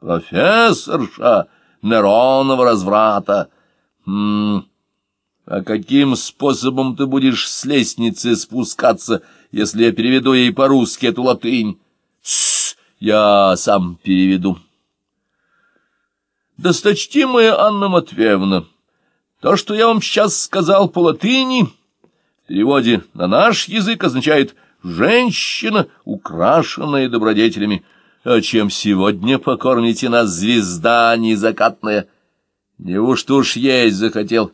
Профессорша Неронова разврата. Хм, а каким способом ты будешь с лестницы спускаться, если я переведу ей по-русски эту латынь? Тссс, я сам переведу. Досточтимая Анна Матвеевна, то, что я вам сейчас сказал по латыни, в переводе на наш язык означает «женщина, украшенная добродетелями». А чем сегодня покормите нас, звезда незакатная? Неужто уж есть захотел?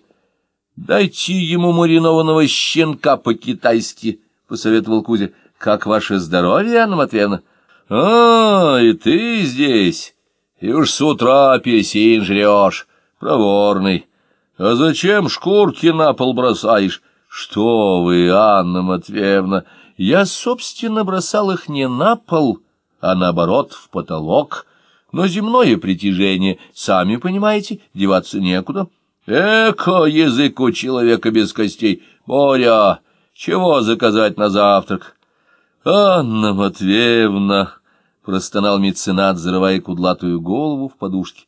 Дайте ему маринованного щенка по-китайски, — посоветовал Кузя. Как ваше здоровье, Анна Матвеевна? А, и ты здесь. И уж с утра апельсин жрешь, проворный. А зачем шкурки на пол бросаешь? Что вы, Анна Матвеевна, я, собственно, бросал их не на пол, а наоборот в потолок. Но земное притяжение, сами понимаете, деваться некуда. Эко язык у человека без костей. Боря, чего заказать на завтрак? Анна Матвеевна, простонал меценат, зарывая кудлатую голову в подушке.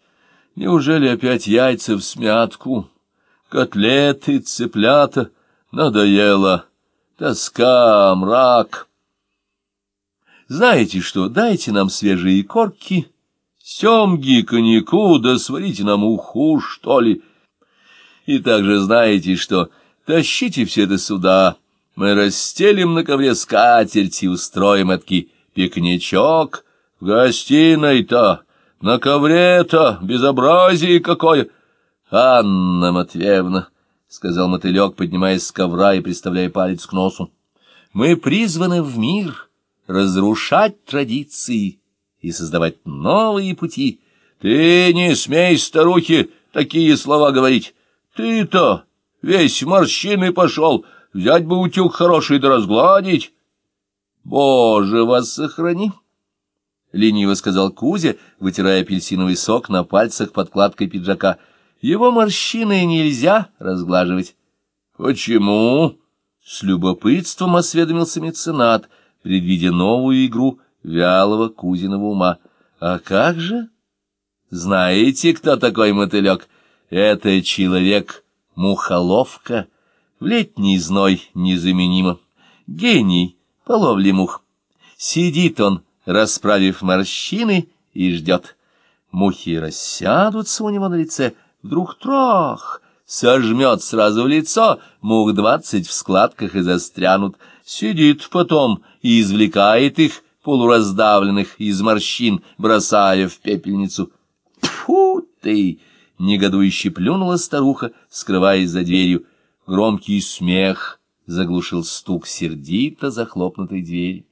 Неужели опять яйца в смятку? Котлеты, цыплята? Надоело. Тоска, мрак. Знаете что, дайте нам свежие корки, семги, коньяку, да сварите нам уху, что ли. И также знаете что, тащите все это сюда, мы расстелим на ковре скатерть и устроим этакий пикничок, в гостиной-то, на ковре-то, безобразие какое! Анна Матвеевна, — сказал мотылек, поднимаясь с ковра и приставляя палец к носу, — мы призваны в мир разрушать традиции и создавать новые пути. Ты не смей, старухи, такие слова говорить. Ты-то весь морщины пошел, взять бы утюг хороший да разгладить. Боже, вас сохрани! — лениво сказал Кузя, вытирая апельсиновый сок на пальцах подкладкой пиджака. Его морщины нельзя разглаживать. — Почему? — с любопытством осведомился меценат, предвидя новую игру вялого Кузиного ума. — А как же? Знаете, кто такой мотылек? Это человек-мухоловка, в летний зной незаменимо. Гений по ловле мух. Сидит он, расправив морщины, и ждет. Мухи рассядутся у него на лице, вдруг трох, сожмет сразу в лицо, мух двадцать в складках и застрянут. Сидит потом и извлекает их, полураздавленных из морщин, бросая в пепельницу. Фу ты! — негодующе плюнула старуха, скрываясь за дверью. Громкий смех заглушил стук сердито захлопнутой двери.